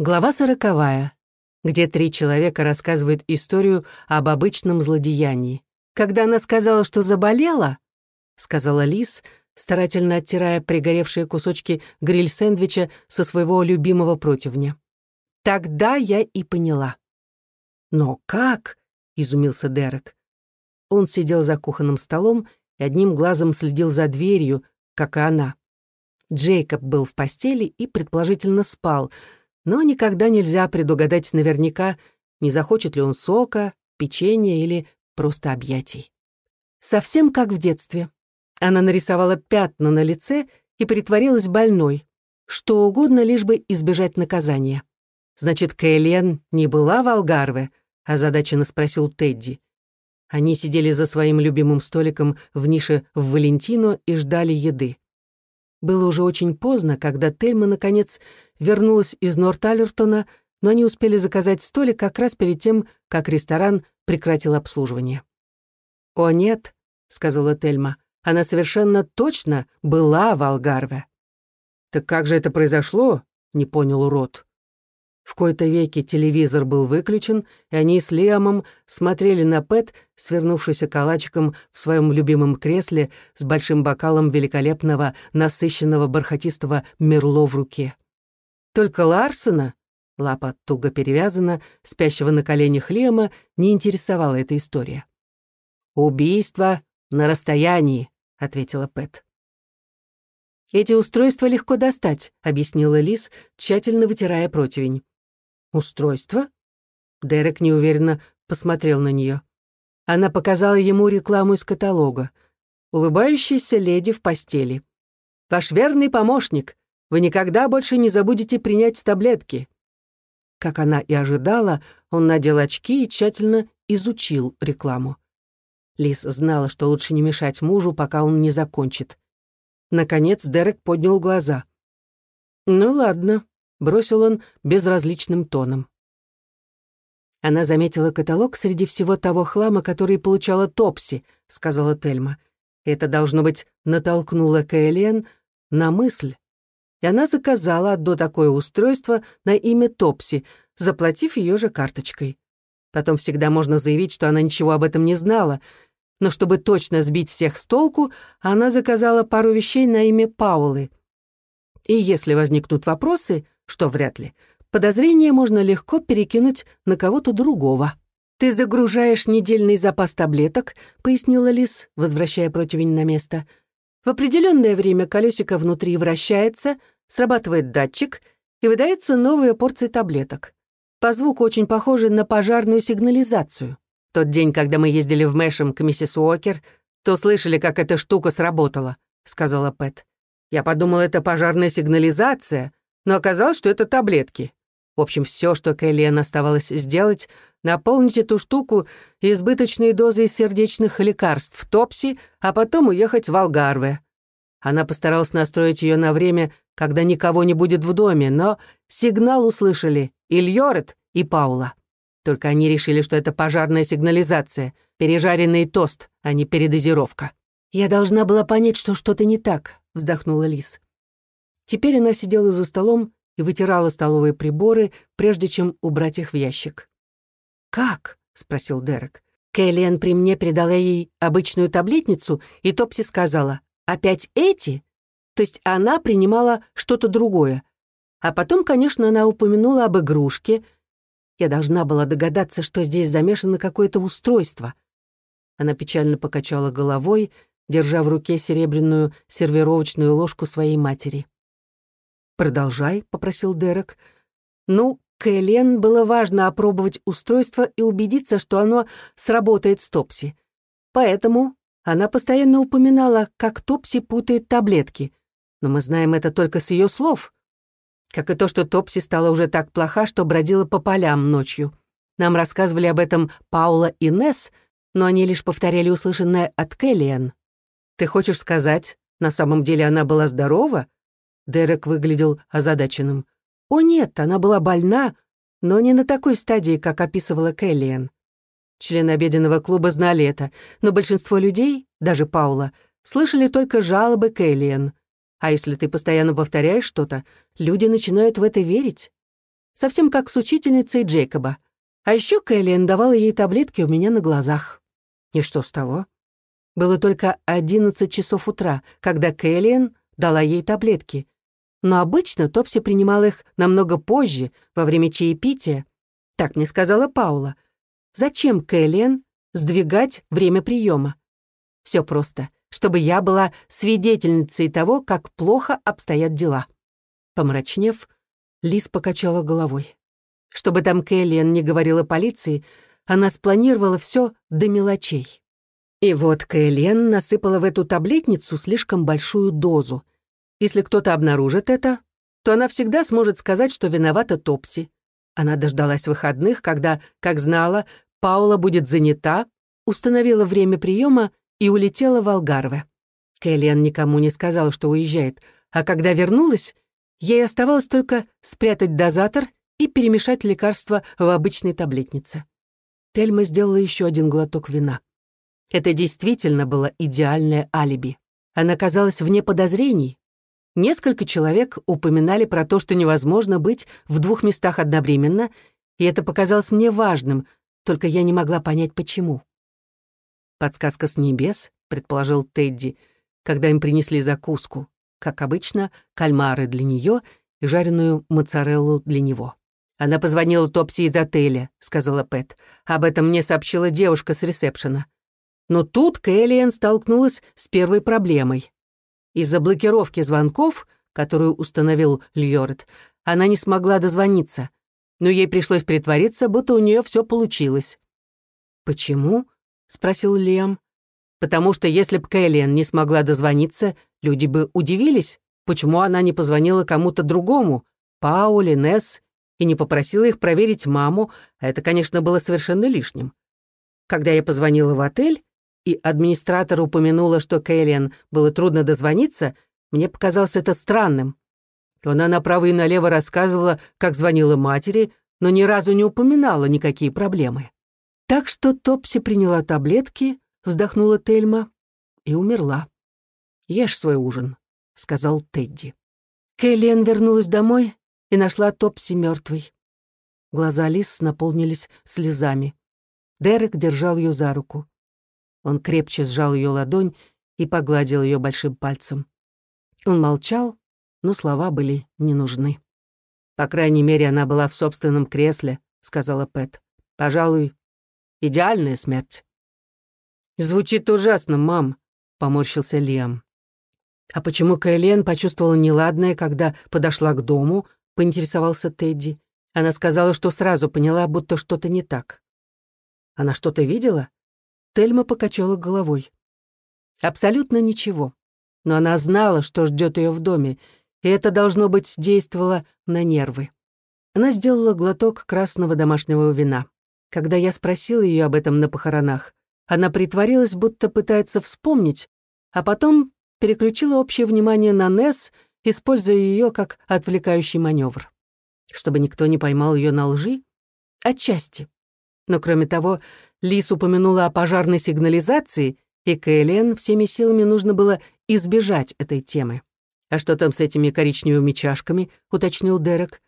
Глава сороковая, где три человека рассказывают историю об обычном злодеянии. Когда она сказала, что заболела, сказала Лис, старательно оттирая пригоревшие кусочки гриль-сэндвича со своего любимого противня. Тогда я и поняла. «Но как?» — изумился Дерек. Он сидел за кухонным столом и одним глазом следил за дверью, как и она. Джейкоб был в постели и, предположительно, спал — но никогда нельзя предугадать наверняка, не захочет ли он сока, печенья или просто объятий. Совсем как в детстве. Она нарисовала пятна на лице и притворилась больной. Что угодно, лишь бы избежать наказания. Значит, Кэлен не была в Алгарве, озадаченно спросил Тедди. Они сидели за своим любимым столиком в нише в Валентино и ждали еды. Было уже очень поздно, когда Тельма, наконец, вернулась из Норт-Аллертона, но они успели заказать столик как раз перед тем, как ресторан прекратил обслуживание. «О, нет», — сказала Тельма, — «она совершенно точно была в Алгарве». «Так как же это произошло?» — не понял урод. В кои-то веки телевизор был выключен, и они с Лиамом смотрели на Пэт, свернувшийся калачиком в своем любимом кресле с большим бокалом великолепного, насыщенного бархатистого мерло в руке. Только Ларсона, лапа туго перевязана, спящего на коленях Лиама, не интересовала эта история. «Убийство на расстоянии», — ответила Пэт. «Эти устройства легко достать», — объяснила Лис, тщательно вытирая противень. «Устройство?» Дерек неуверенно посмотрел на нее. Она показала ему рекламу из каталога. «Улыбающаяся леди в постели. Ваш верный помощник. Вы никогда больше не забудете принять таблетки». Как она и ожидала, он надел очки и тщательно изучил рекламу. Лис знала, что лучше не мешать мужу, пока он не закончит. Наконец Дерек поднял глаза. «Ну ладно», — бросил он безразличным тоном. «Она заметила каталог среди всего того хлама, который получала Топси», — сказала Тельма. «Это, должно быть, натолкнуло Кэлен на мысль, и она заказала одно такое устройство на имя Топси, заплатив ее же карточкой. Потом всегда можно заявить, что она ничего об этом не знала, но чтобы точно сбить всех с толку, она заказала пару вещей на имя Паулы. И если возникнут вопросы, что вряд ли, подозрение можно легко перекинуть на кого-то другого. «Ты загружаешь недельный запас таблеток», — пояснила Лис, возвращая противень на место — в определенное время колесико внутри вращается, срабатывает датчик и выдается новая порция таблеток. По звуку очень похоже на пожарную сигнализацию. Тот день, когда мы ездили в Мэшем к миссис Уокер, то слышали, как эта штука сработала, сказала Пэт. Я подумала, это пожарная сигнализация, но оказалось, что это таблетки. В общем, все, что Кэллиэн оставалось сделать, наполнить эту штуку избыточной дозой сердечных лекарств в Топси, а потом уехать в Алгарве. Она постаралась настроить ее на время, когда никого не будет в доме, но сигнал услышали и Льорет, и Паула. Только они решили, что это пожарная сигнализация, пережаренный тост, а не передозировка. «Я должна была понять, что что-то не так», — вздохнула Лис. Теперь она сидела за столом и вытирала столовые приборы, прежде чем убрать их в ящик. «Как?» — спросил Дерек. Кэллиан при мне передала ей обычную таблетницу, и Топси сказала, «Опять эти?» То есть она принимала что-то другое. А потом, конечно, она упомянула об игрушке. Я должна была догадаться, что здесь замешано какое-то устройство. Она печально покачала головой, держа в руке серебряную сервировочную ложку своей матери. «Продолжай», — попросил Дерек. «Ну, Кэлен было важно опробовать устройство и убедиться, что оно сработает с Топси. Поэтому она постоянно упоминала, как Топси путает таблетки. Но мы знаем это только с ее слов. Как и то, что Топси стала уже так плоха, что бродила по полям ночью. Нам рассказывали об этом Паула и Несс, но они лишь повторяли услышанное от Кэллиан. «Ты хочешь сказать, на самом деле она была здорова?» Дерек выглядел озадаченным. «О нет, она была больна, но не на такой стадии, как описывала Келлиан. Члены обеденного клуба знали это, но большинство людей, даже Паула, слышали только жалобы Келлиан. А если ты постоянно повторяешь что-то, люди начинают в это верить. совсем как с учительницей Джейкоба. А еще Кэллиэн давала ей таблетки у меня на глазах. И что с того? Было только одиннадцать часов утра, когда Кэллиэн дала ей таблетки. Но обычно Топси принимала их намного позже, во время чаепития. Так мне сказала Паула. Зачем Кэллиэн сдвигать время приема? Все просто, чтобы я была свидетельницей того, как плохо обстоят дела. Помрачнев, Лис покачала головой. Чтобы там Кэллиан не говорила полиции, она спланировала все до мелочей. И вот Кэллиан насыпала в эту таблетницу слишком большую дозу. Если кто-то обнаружит это, то она всегда сможет сказать, что виновата Топси. Она дождалась выходных, когда, как знала, Паула будет занята, установила время приема и улетела в Алгарве. Кэллиан никому не сказала, что уезжает, а когда вернулась, ей оставалось только спрятать дозатор и перемешать лекарства в обычной таблетнице. Тельма сделала еще один глоток вина. Это действительно было идеальное алиби. Она казалась вне подозрений. Несколько человек упоминали про то, что невозможно быть в двух местах одновременно, и это показалось мне важным, только я не могла понять, почему. «Подсказка с небес», — предположил Тедди, когда им принесли закуску. Как обычно, кальмары для нее и жареную моцареллу для него. «Она позвонила Топси из отеля», — сказала Пэт. «Об этом мне сообщила девушка с ресепшена». Но тут Кэллиэн столкнулась с первой проблемой. Из-за блокировки звонков, которую установил Льорет, она не смогла дозвониться, но ей пришлось притвориться, будто у нее все получилось. «Почему?» — спросил Лиам. «Потому что если б Кэллиэн не смогла дозвониться, люди бы удивились, почему она не позвонила кому-то другому, Пауле, Несс и не попросила их проверить маму, а это, конечно, было совершенно лишним. Когда я позвонила в отель, и администратор упомянула, что Кэллиан было трудно дозвониться, мне показалось это странным. Она направо и налево рассказывала, как звонила матери, но ни разу не упоминала никакие проблемы. Так что Топси приняла таблетки, вздохнула Тельма и умерла. «Ешь свой ужин», — сказал Тедди. Кэллиан вернулась домой и нашла Топси мертвой. Глаза Лис наполнились слезами. Дерек держал ее за руку. Он крепче сжал ее ладонь и погладил ее большим пальцем. Он молчал, но слова были не нужны. «По крайней мере, она была в собственном кресле», — сказала Пэт. «Пожалуй, идеальная смерть». «Звучит ужасно, мам», — поморщился Лиам. «А почему Кайлен почувствовала неладное, когда подошла к дому?» — поинтересовался Тедди. Она сказала, что сразу поняла, будто что-то не так. Она что-то видела? Тельма покачала головой. Абсолютно ничего. Но она знала, что ждет ее в доме, и это, должно быть, действовало на нервы. Она сделала глоток красного домашнего вина. Когда я спросила ее об этом на похоронах, она притворилась, будто пытается вспомнить, а потом переключила общее внимание на Несс используя ее как отвлекающий маневр. Чтобы никто не поймал ее на лжи? Отчасти. Но кроме того, Лис упомянула о пожарной сигнализации, и Кэлен всеми силами нужно было избежать этой темы. «А что там с этими коричневыми чашками?» — уточнил Дерек.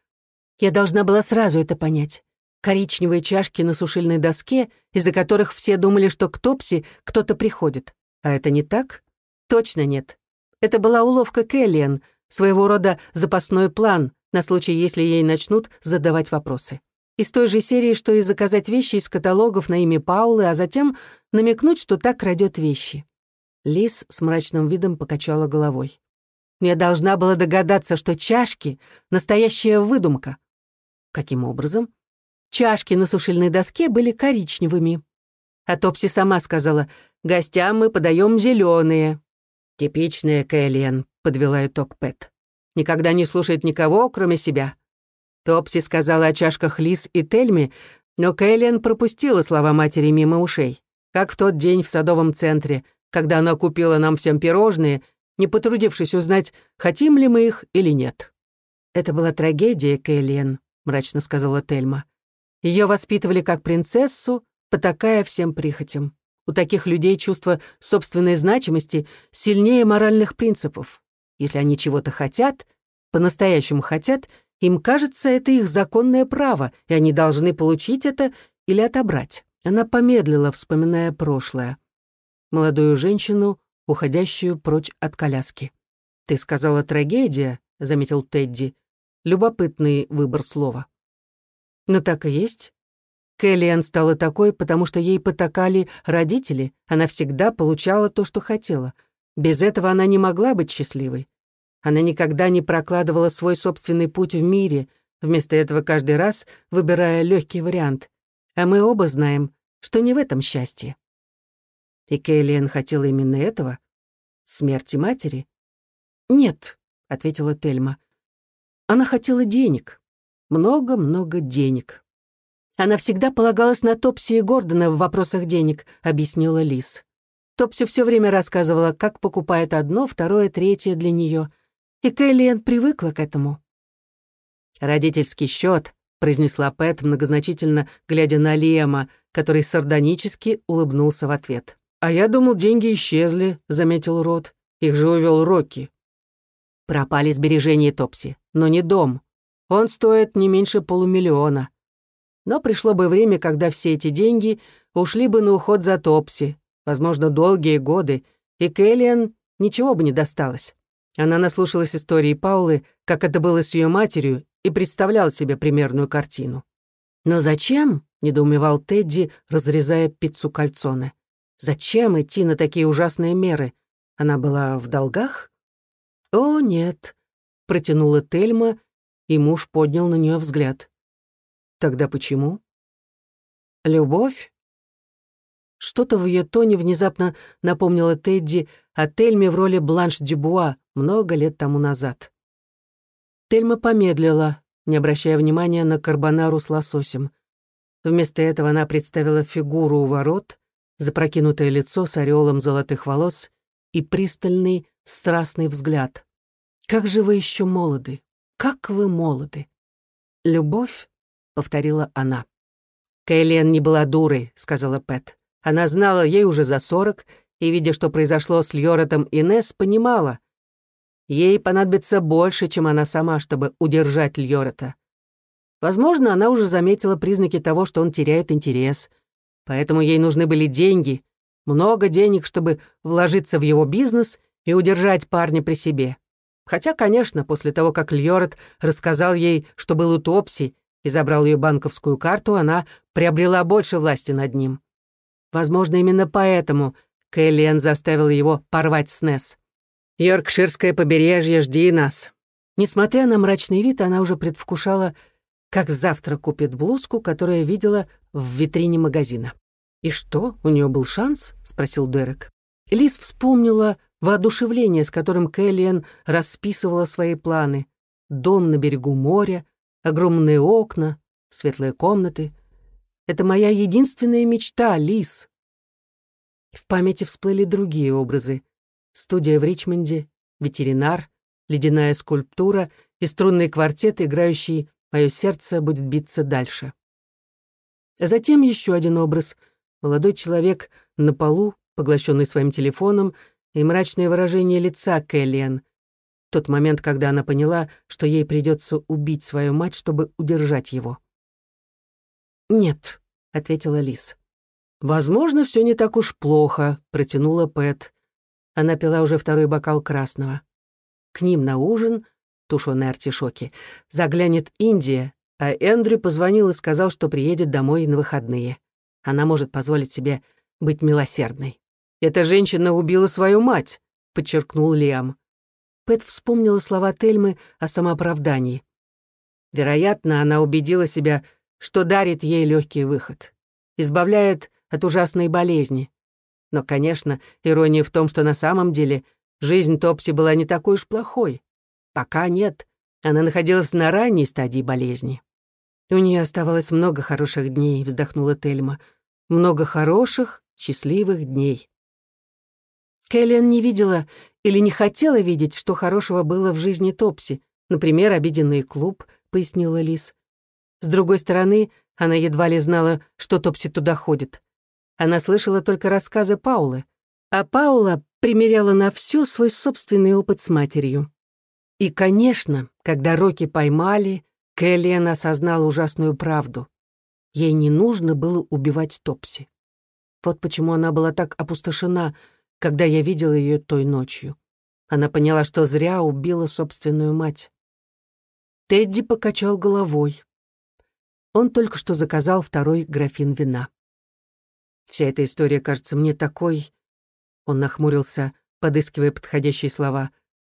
«Я должна была сразу это понять. Коричневые чашки на сушильной доске, из-за которых все думали, что к Топси кто-то приходит. А это не так? Точно нет. Это была уловка Кэллиан, своего рода запасной план на случай, если ей начнут задавать вопросы. Из той же серии, что и заказать вещи из каталогов на имя Паулы, а затем намекнуть, что так крадет вещи. Лис с мрачным видом покачала головой. Я должна была догадаться, что чашки — настоящая выдумка. Каким образом? Чашки на сушильной доске были коричневыми. А Топси сама сказала, гостям мы подаем зеленые. Типичная Кэллиан, — подвела итог Пэт. «Никогда не слушает никого, кроме себя». Топси сказала о чашках Лис и Тельме, но Кэллиан пропустила слова матери мимо ушей. Как в тот день в садовом центре, когда она купила нам всем пирожные, не потрудившись узнать, хотим ли мы их или нет. «Это была трагедия, Кэллиан», — мрачно сказала Тельма. Ее воспитывали как принцессу, потакая всем прихотям. У таких людей чувство собственной значимости сильнее моральных принципов. Если они чего-то хотят, по-настоящему хотят, Им кажется, это их законное право, и они должны получить это или отобрать. Она помедлила, вспоминая прошлое. Молодую женщину, уходящую прочь от коляски. «Ты сказала трагедия», — заметил Тедди. Любопытный выбор слова. «Ну так и есть. Кэллиан стала такой, потому что ей потакали родители. Она всегда получала то, что хотела. Без этого она не могла быть счастливой. Она никогда не прокладывала свой собственный путь в мире, вместо этого каждый раз выбирая легкий вариант. А мы оба знаем, что не в этом счастье. И Кейлиан хотела именно этого? Смерти матери? «Нет», — ответила Тельма. «Она хотела денег. Много-много денег». «Она всегда полагалась на Топси и Гордона в вопросах денег», — объяснила Лис. Топси все время рассказывала, как покупает одно, второе, третье для нее — и Кэллиэн привыкла к этому. «Родительский счет», — произнесла Пэт, многозначительно глядя на Лиэма, который сардонически улыбнулся в ответ. «А я думал, деньги исчезли», — заметил Рот. «Их же увел Рокки». Пропали сбережения Топси, но не дом. Он стоит не меньше полумиллиона. Но пришло бы время, когда все эти деньги ушли бы на уход за Топси, возможно, долгие годы, и Кэллиан ничего бы не досталось. Она наслушалась истории Паулы, как это было с ее матерью, и представляла себе примерную картину. «Но зачем?» — недоумевал Тедди, разрезая пиццу кальцоне. «Зачем идти на такие ужасные меры? Она была в долгах?» «О, нет», — протянула Тельма, и муж поднял на нее взгляд. «Тогда почему?» «Любовь?» Что-то в ее тоне внезапно напомнило Тедди о Тельме в роли Бланш Дюбуа много лет тому назад. Тельма помедлила, не обращая внимания на карбонару с лососем. Вместо этого она представила фигуру у ворот, запрокинутое лицо с ореолом золотых волос и пристальный, страстный взгляд. «Как же вы еще молоды! Как вы молоды!» «Любовь?» — повторила она. «Кэллиан не была дурой», — сказала Пэт. Она знала, ей уже за сорок, и, видя, что произошло с Льоротом и Несс, понимала. Ей понадобится больше, чем она сама, чтобы удержать Льорота. Возможно, она уже заметила признаки того, что он теряет интерес. Поэтому ей нужны были деньги, много денег, чтобы вложиться в его бизнес и удержать парня при себе. Хотя, конечно, после того, как Льорот рассказал ей, что был у Топси и забрал ее банковскую карту, она приобрела больше власти над ним. Возможно, именно поэтому Кэллиэн заставил его порвать с Несс. «Йоркширское побережье, жди нас». Несмотря на мрачный вид, она уже предвкушала, как завтра купит блузку, которую видела в витрине магазина. «И что, у нее был шанс?» — спросил Дерек. Лиз вспомнила воодушевление, с которым Кэллиэн расписывала свои планы. Дом на берегу моря, огромные окна, светлые комнаты. Это моя единственная мечта, Лис. В памяти всплыли другие образы. Студия в Ричмонде, ветеринар, ледяная скульптура и струнный квартет, играющий «Мое сердце будет биться дальше». А затем еще один образ. Молодой человек на полу, поглощенный своим телефоном, и мрачное выражение лица Кэллиан. Тот момент, когда она поняла, что ей придется убить свою мать, чтобы удержать его. «Нет», — ответила Лис. «Возможно, все не так уж плохо», — протянула Пэт. Она пила уже второй бокал красного. К ним на ужин, тушеные артишоки, заглянет Индия, а Эндрю позвонил и сказал, что приедет домой на выходные. Она может позволить себе быть милосердной. «Эта женщина убила свою мать», — подчеркнул Лиам. Пэт вспомнила слова Тельмы о самооправдании. Вероятно, она убедила себя, что дарит ей легкий выход, избавляет от ужасной болезни. Но, конечно, ирония в том, что на самом деле жизнь Топси была не такой уж плохой. Пока нет. Она находилась на ранней стадии болезни. «У нее оставалось много хороших дней», — вздохнула Тельма. «Много хороших, счастливых дней». Кэллиан не видела или не хотела видеть, что хорошего было в жизни Топси. Например, обеденный клуб, пояснила Лис. С другой стороны, она едва ли знала, что Топси туда ходит. Она слышала только рассказы Паулы, а Паула примеряла на всю свой собственный опыт с матерью. И, конечно, когда Рокки поймали, Кэллиэн осознала ужасную правду. Ей не нужно было убивать Топси. Вот почему она была так опустошена, когда я видела ее той ночью. Она поняла, что зря убила собственную мать. Тедди покачал головой. Он только что заказал второй графин вина. Вся эта история кажется мне такой... Он нахмурился, подыскивая подходящие слова.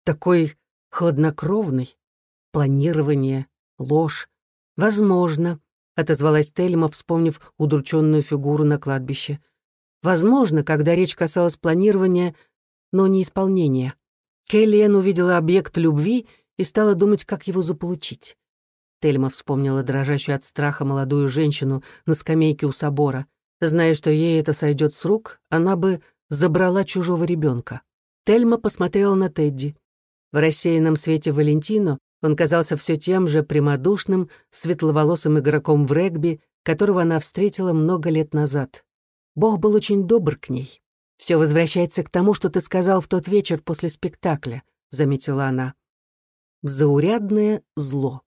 Такой хладнокровный. Планирование, ложь. Возможно, отозвалась Тельма, вспомнив удрученную фигуру на кладбище. Возможно, когда речь касалась планирования, но не исполнения. Келлиэн увидела объект любви и стала думать, как его заполучить. Тельма вспомнила дрожащую от страха молодую женщину на скамейке у собора. Зная, что ей это сойдет с рук, она бы забрала чужого ребенка. Тельма посмотрела на Тедди. В рассеянном свете Валентино он казался все тем же прямодушным, светловолосым игроком в регби, которого она встретила много лет назад. Бог был очень добр к ней. Все возвращается к тому, что ты сказал в тот вечер после спектакля», — заметила она. «Заурядное зло».